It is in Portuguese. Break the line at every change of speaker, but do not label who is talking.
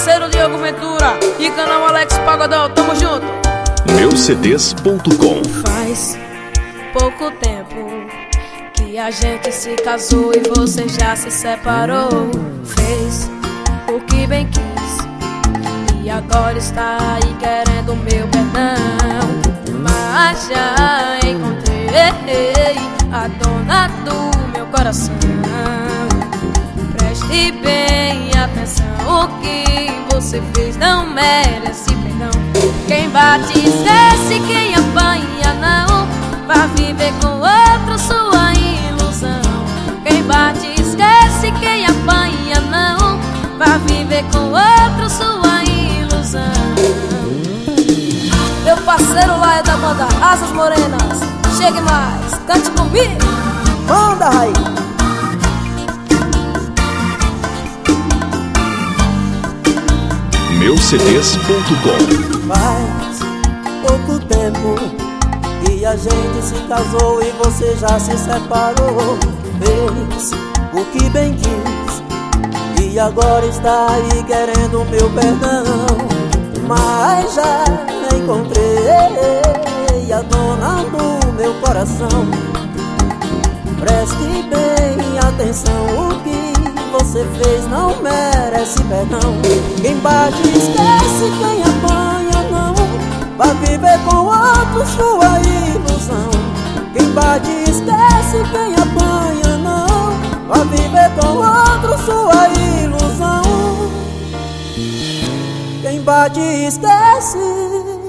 Diogo Ventura e canal Alex Pagodão, tamo junto.
Meucds.com
Faz pouco tempo que a gente se casou e você já se separou. Fez o que bem quis e agora está aí querendo meu perdão. Mas já encontrei a dona do meu coração. Preste bem você fez não merece perdão. Quem bate esquece, quem apanha não. Vá viver com outro sua ilusão. Quem bate esquece, quem apanha não. Vá viver com outro sua ilusão.
Meu parceiro lá é da banda Asas Morenas. Chegue mais, cante comigo.
Manda, Raí.
Meucds.com
Faz pouco tempo que a gente se casou e você já se separou. Fez o que bem quis e agora está aí querendo meu perdão. Mas já encontrei a dona do meu coração. Preste bem atenção, o que você fez não merece perdão. Quem bate esquece, quem apanha não. Vai viver com outro sua ilusão. Quem bate esquece, quem apanha não. Vai viver com outro sua ilusão. Quem bate esquece.